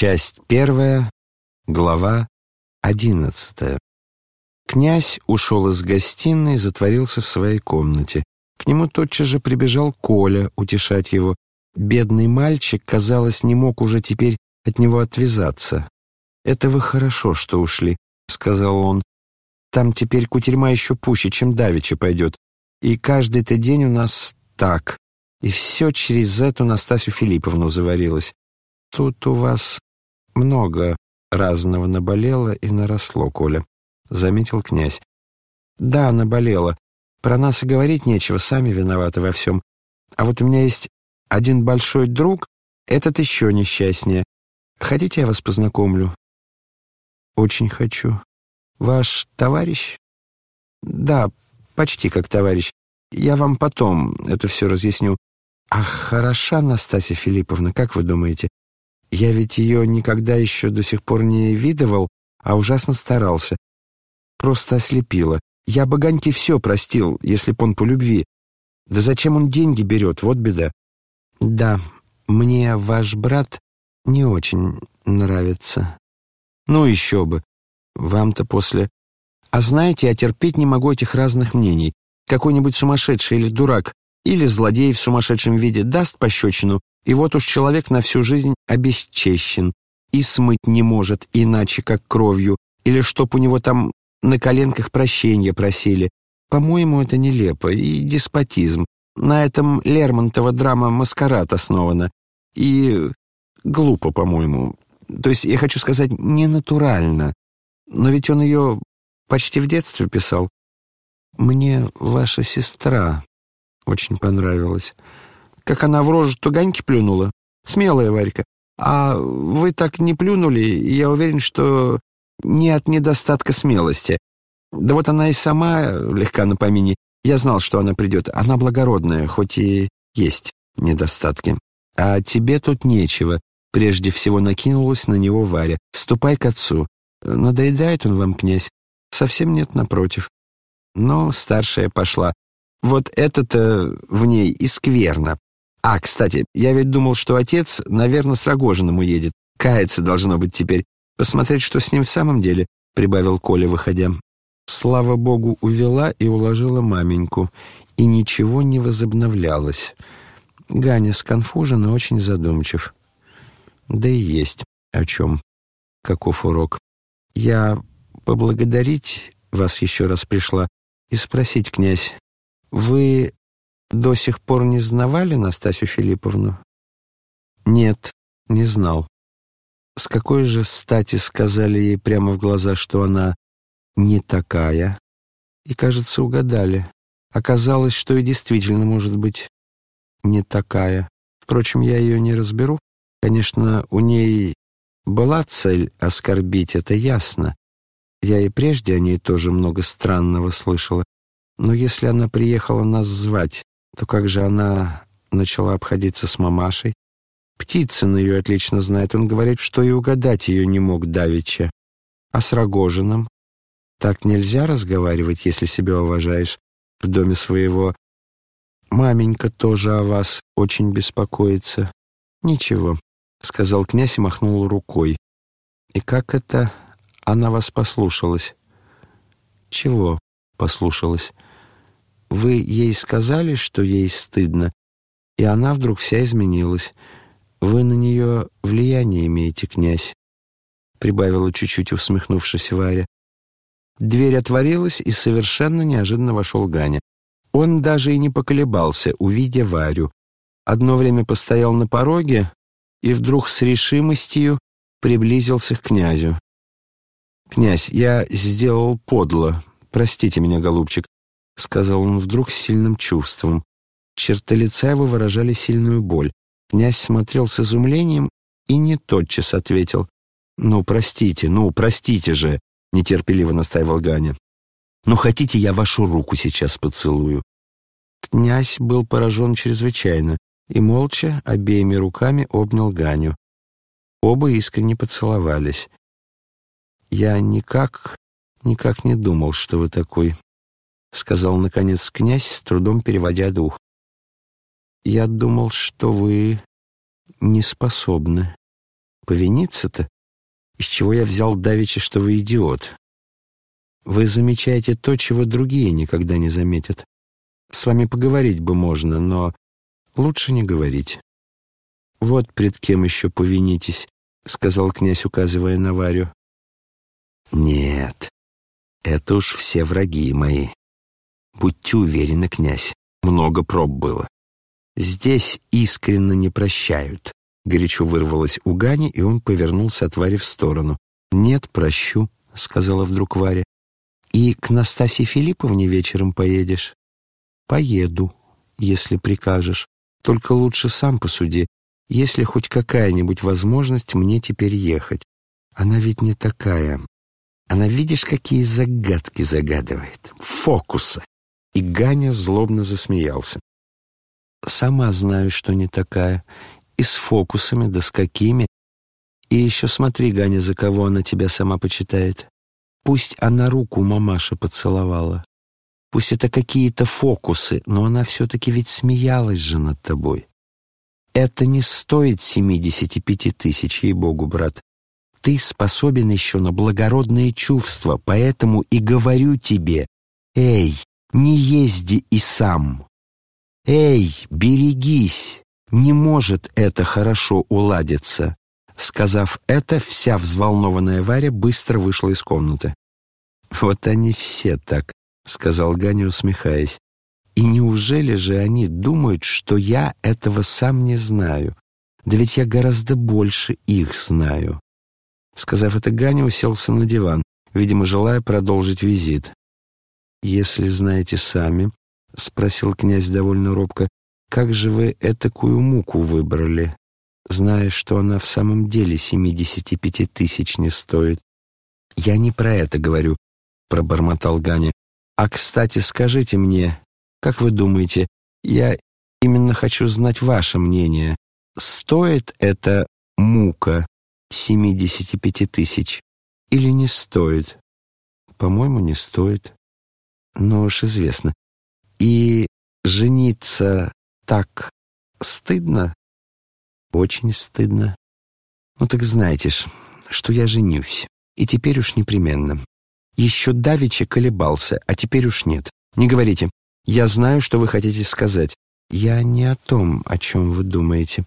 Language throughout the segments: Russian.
Часть первая, глава одиннадцатая. Князь ушел из гостиной и затворился в своей комнате. К нему тотчас же прибежал Коля утешать его. Бедный мальчик, казалось, не мог уже теперь от него отвязаться. «Это вы хорошо, что ушли», — сказал он. «Там теперь кутерьма еще пуще, чем давеча пойдет. И каждый-то день у нас так. И все через эту Настасью Филипповну заварилось. Тут у вас много разного наболело и наросло, Коля», — заметил князь. «Да, наболело. Про нас и говорить нечего, сами виноваты во всем. А вот у меня есть один большой друг, этот еще несчастнее. Хотите, я вас познакомлю?» «Очень хочу. Ваш товарищ?» «Да, почти как товарищ. Я вам потом это все разъясню. Ах, хороша Настасья Филипповна, как вы думаете? Я ведь ее никогда еще до сих пор не видывал, а ужасно старался. Просто ослепила. Я бы Ганьке все простил, если б он по любви. Да зачем он деньги берет, вот беда. Да, мне ваш брат не очень нравится. Ну еще бы. Вам-то после... А знаете, я терпеть не могу этих разных мнений. Какой-нибудь сумасшедший или дурак, или злодей в сумасшедшем виде даст пощечину, и вот уж человек на всю жизнь обесчещен и смыть не может иначе, как кровью, или чтоб у него там на коленках прощения просили. По-моему, это нелепо и деспотизм. На этом Лермонтова драма «Маскарад» основана. И глупо, по-моему. То есть, я хочу сказать, ненатурально. Но ведь он ее почти в детстве писал. Мне ваша сестра очень понравилась. Как она в рожу туганьки плюнула. Смелая Варька. А вы так не плюнули, я уверен, что не от недостатка смелости. Да вот она и сама легка на помине. Я знал, что она придет. Она благородная, хоть и есть недостатки. А тебе тут нечего. Прежде всего накинулась на него Варя. Ступай к отцу. Надоедает он вам, князь? Совсем нет, напротив. Но старшая пошла. Вот это-то в ней и скверно. А, кстати, я ведь думал, что отец, наверное, с Рогожиным уедет. Каяться должно быть теперь. Посмотреть, что с ним в самом деле, — прибавил Коля, выходя. Слава богу, увела и уложила маменьку, и ничего не возобновлялось. Ганя сконфужен и очень задумчив. Да и есть о чем. Каков урок. Я поблагодарить вас еще раз пришла и спросить, князь, вы до сих пор не знавали Настасью Филипповну? Нет, не знал. С какой же стати сказали ей прямо в глаза, что она не такая? И, кажется, угадали. Оказалось, что и действительно может быть не такая. Впрочем, я ее не разберу. Конечно, у ней была цель оскорбить, это ясно. Я и прежде о ней тоже много странного слышала. Но если она приехала нас звать, то как же она начала обходиться с мамашей? Птицын ее отлично знает. Он говорит, что и угадать ее не мог давеча. А с Рогожиным? Так нельзя разговаривать, если себя уважаешь в доме своего. Маменька тоже о вас очень беспокоится. Ничего, — сказал князь и махнул рукой. И как это она вас послушалась? Чего послушалась? Вы ей сказали, что ей стыдно, и она вдруг вся изменилась. Вы на нее влияние имеете, князь, прибавила чуть-чуть усмехнувшись Варя. Дверь отворилась, и совершенно неожиданно вошел Ганя. Он даже и не поколебался, увидя Варю. Одно время постоял на пороге и вдруг с решимостью приблизился к князю. «Князь, я сделал подло. Простите меня, голубчик. — сказал он вдруг с сильным чувством. Черты лица его выражали сильную боль. Князь смотрел с изумлением и не тотчас ответил. «Ну, простите, ну, простите же!» — нетерпеливо настаивал Ганя. «Ну, хотите, я вашу руку сейчас поцелую?» Князь был поражен чрезвычайно и молча обеими руками обнял Ганю. Оба искренне поцеловались. «Я никак, никак не думал, что вы такой — сказал, наконец, князь, с трудом переводя дух. «Я думал, что вы не способны». Повиниться-то? Из чего я взял давеча, что вы идиот? Вы замечаете то, чего другие никогда не заметят. С вами поговорить бы можно, но лучше не говорить. Вот пред кем еще повинитесь, — сказал князь, указывая на Варю. Нет, это уж все враги мои. Будьте уверены, князь, много проб было. Здесь искренно не прощают. Горячо вырвалось у Гани, и он повернулся от Вари в сторону. «Нет, прощу», — сказала вдруг Варя. «И к Настасье Филипповне вечером поедешь?» «Поеду, если прикажешь. Только лучше сам посуди, если хоть какая-нибудь возможность мне теперь ехать. Она ведь не такая. Она, видишь, какие загадки загадывает. Фокусы!» И Ганя злобно засмеялся. «Сама знаю, что не такая. И с фокусами, да с какими. И еще смотри, Ганя, за кого она тебя сама почитает. Пусть она руку мамаши поцеловала. Пусть это какие-то фокусы, но она все-таки ведь смеялась же над тобой. Это не стоит семидесяти пяти тысяч, ей-богу, брат. Ты способен еще на благородные чувства, поэтому и говорю тебе, эй, не езди и сам. Эй, берегись, не может это хорошо уладиться. Сказав это, вся взволнованная Варя быстро вышла из комнаты. «Вот они все так», — сказал Ганя, усмехаясь. «И неужели же они думают, что я этого сам не знаю? Да ведь я гораздо больше их знаю». Сказав это, Ганя уселся на диван, видимо, желая продолжить визит. «Если знаете сами», — спросил князь довольно робко, «как же вы этакую муку выбрали, зная, что она в самом деле семидесяти пяти тысяч не стоит?» «Я не про это говорю», — пробормотал Ганя. «А, кстати, скажите мне, как вы думаете, я именно хочу знать ваше мнение, стоит эта мука семидесяти пяти тысяч или не стоит?» «По-моему, не стоит». «Ну уж известно. И жениться так стыдно? Очень стыдно. Ну так знаете ж, что я женюсь. И теперь уж непременно. Еще давеча колебался, а теперь уж нет. Не говорите. Я знаю, что вы хотите сказать. Я не о том, о чем вы думаете.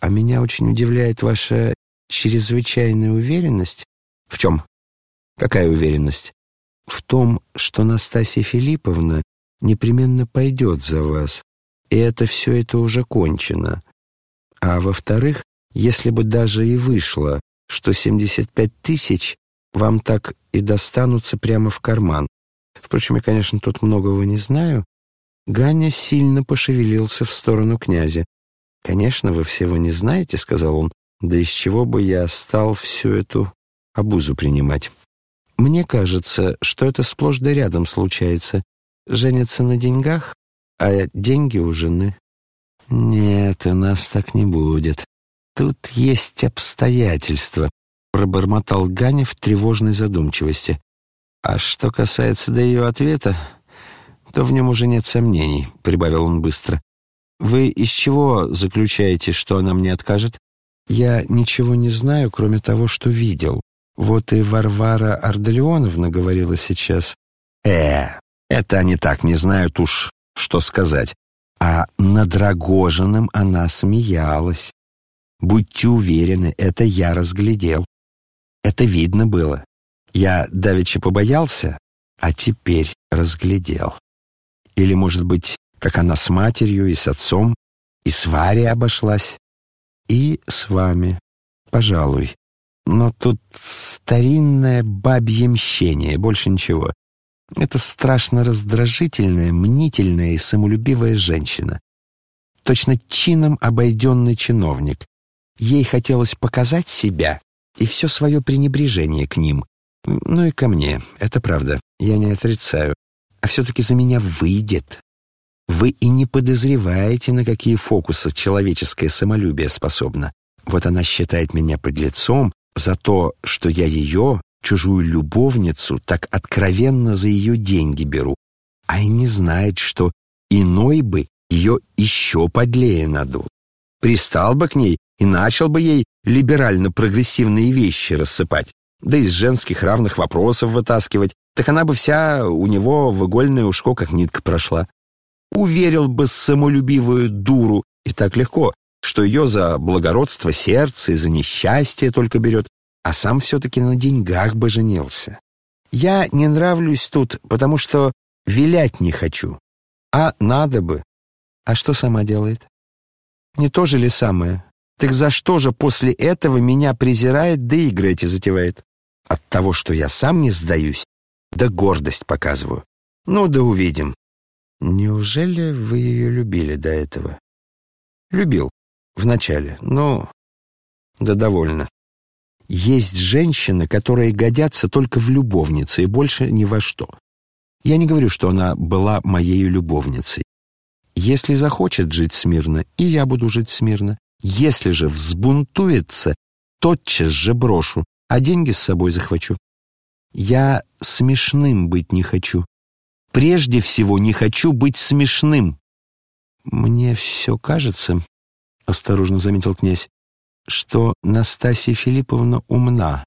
А меня очень удивляет ваша чрезвычайная уверенность. В чем? Какая уверенность? В том, что Настасья Филипповна непременно пойдет за вас, и это все это уже кончено. А во-вторых, если бы даже и вышло, что 75 тысяч вам так и достанутся прямо в карман. Впрочем, я, конечно, тут многого не знаю. Ганя сильно пошевелился в сторону князя. «Конечно, вы всего не знаете», — сказал он, «да из чего бы я стал всю эту обузу принимать?» «Мне кажется, что это сплошь да рядом случается женятся на деньгах, а деньги у жены. Нет, у нас так не будет. Тут есть обстоятельства, пробормотал Ганя в тревожной задумчивости. А что касается до ее ответа, то в нем уже нет сомнений, прибавил он быстро. Вы из чего заключаете, что она мне откажет? Я ничего не знаю, кроме того, что видел. Вот и Варвара Арделеоновна говорила сейчас. Э, это они так не знают уж, что сказать. А над Рогожиным она смеялась. Будьте уверены, это я разглядел. Это видно было. Я давеча побоялся, а теперь разглядел. Или, может быть, как она с матерью и с отцом, и с Варей обошлась, и с вами, пожалуй. Но тут старинное бабье мщение, больше ничего. Это страшно раздражительная, мнительная и самолюбивая женщина. Точно чином обойденный чиновник. Ей хотелось показать себя и все свое пренебрежение к ним. Ну и ко мне, это правда, я не отрицаю. А все-таки за меня выйдет. Вы и не подозреваете, на какие фокусы человеческое самолюбие способно. Вот она считает меня подлецом за то, что я ее чужую любовницу так откровенно за ее деньги беру, а и не знает, что иной бы ее еще подлее надул. Пристал бы к ней и начал бы ей либерально-прогрессивные вещи рассыпать, да из женских равных вопросов вытаскивать, так она бы вся у него в игольное ушко как нитка прошла. Уверил бы самолюбивую дуру, и так легко, что ее за благородство сердца и за несчастье только берет, а сам все-таки на деньгах бы женился. Я не нравлюсь тут, потому что вилять не хочу. А надо бы. А что сама делает? Не то же ли самое? Так за что же после этого меня презирает, да игры эти затевает? От того, что я сам не сдаюсь, да гордость показываю. Ну да увидим. Неужели вы ее любили до этого? Любил. Вначале. Ну, да довольно. Есть женщины, которые годятся только в любовнице и больше ни во что. Я не говорю, что она была моей любовницей. Если захочет жить смирно, и я буду жить смирно. Если же взбунтуется, тотчас же брошу, а деньги с собой захвачу. Я смешным быть не хочу. Прежде всего не хочу быть смешным. Мне все кажется, — осторожно заметил князь, — что Настасья Филипповна умна.